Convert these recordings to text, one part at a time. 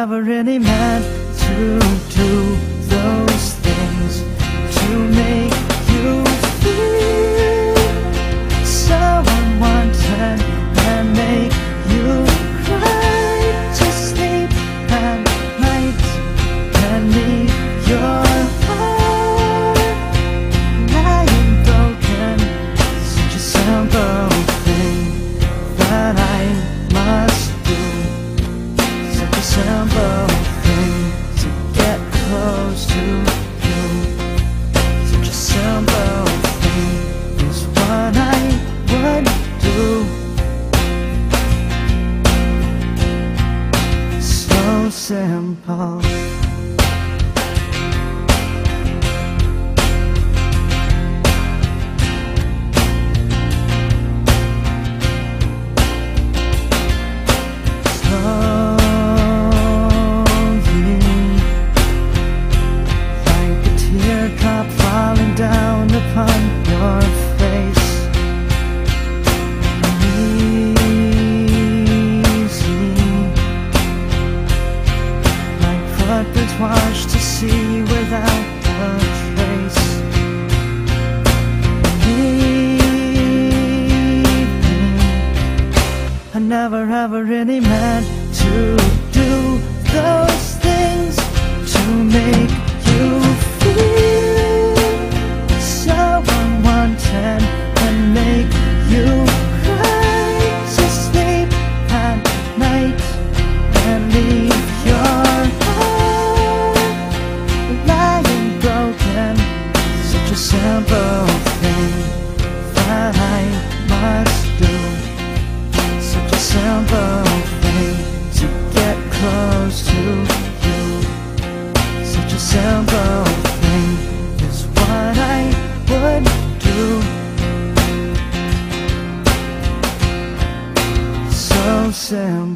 never really meant to do. Paul. Something like a. never really meant to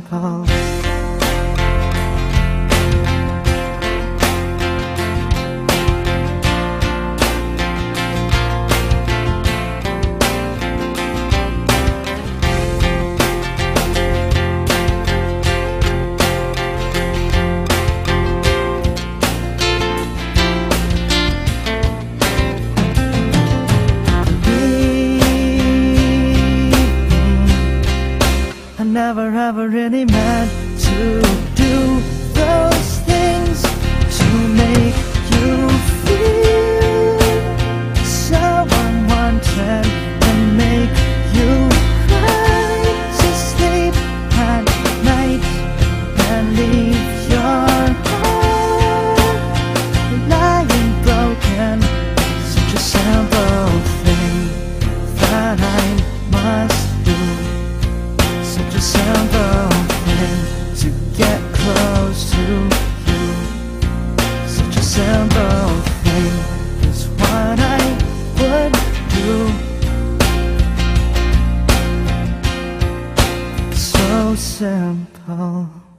พอ ah really mad. 奔跑。